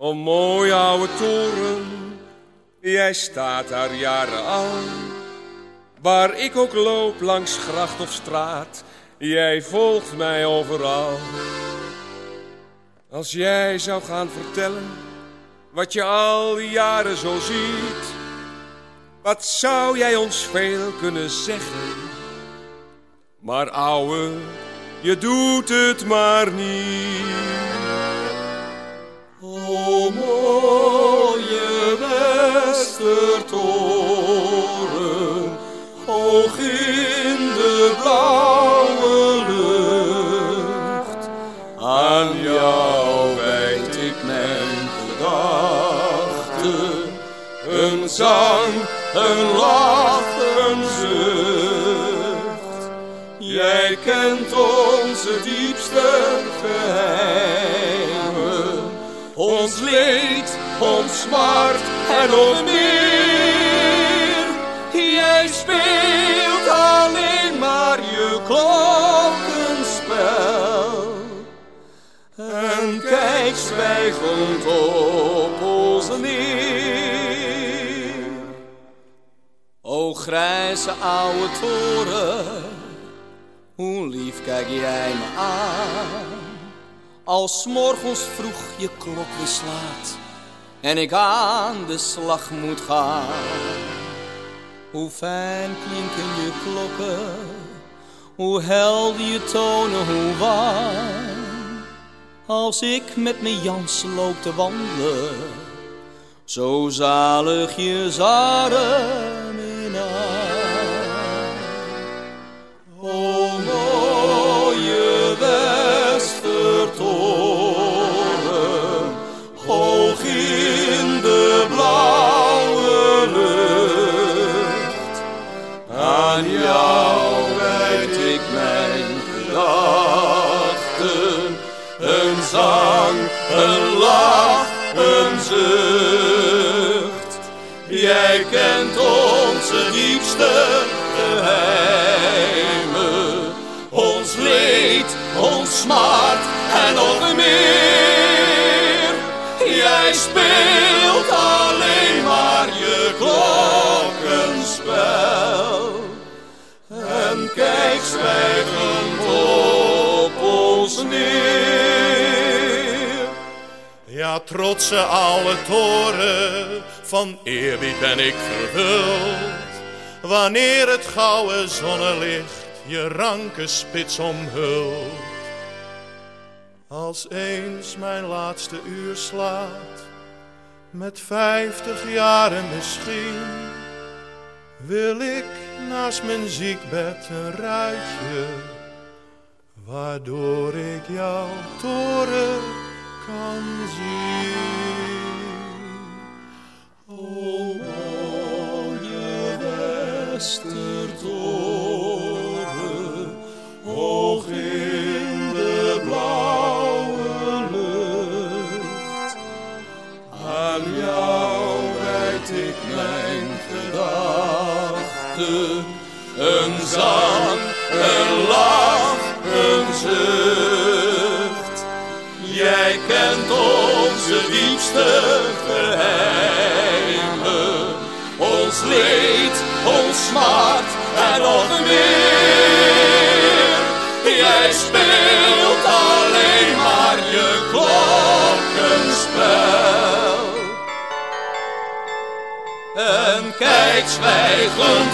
O mooie oude toren, jij staat daar jaren al. Waar ik ook loop langs gracht of straat, jij volgt mij overal. Als jij zou gaan vertellen wat je al die jaren zo ziet, wat zou jij ons veel kunnen zeggen? Maar ouwe, je doet het maar niet. De blauwe lucht. Aan jou wijd ik mijn gedachten, een zang, een lach, een zucht. Jij kent onze diepste geheimen, ons leed, ons smart en nog meer. Jij speelt zwijgend op ons neer. O grijze oude toren, hoe lief kijk jij me aan. Als morgens vroeg je klok weer slaat en ik aan de slag moet gaan. Hoe fijn klinken je klokken, hoe helder je tonen, hoe warm. Als ik met mijn Jans loop te wandelen, zo zalig je arm in arm. O mooie Westertoren, hoog in de blauwe lucht. Aan jou wijd ik mijn gedachten, een lach, een zucht. Jij kent onze diepste geheimen, ons leed, ons smart en nog meer. Jij speelt alleen maar je klokkenspel en kijkt zwijgend Trotse oude toren, van eerbied ben ik vervuld. Wanneer het gouden zonnelicht je ranke spits omhult. Als eens mijn laatste uur slaat, met vijftig jaren misschien, wil ik naast mijn ziekbed een ruitje, waardoor ik jouw toren O de blauwe lucht. Aan jou wijd ik mijn gedachten, een zang, een lach, een zucht. Kent onze diepste geheimen, ons leed, ons smart en nog meer. Jij speelt alleen maar je klokkenspel en kijkt zwijgend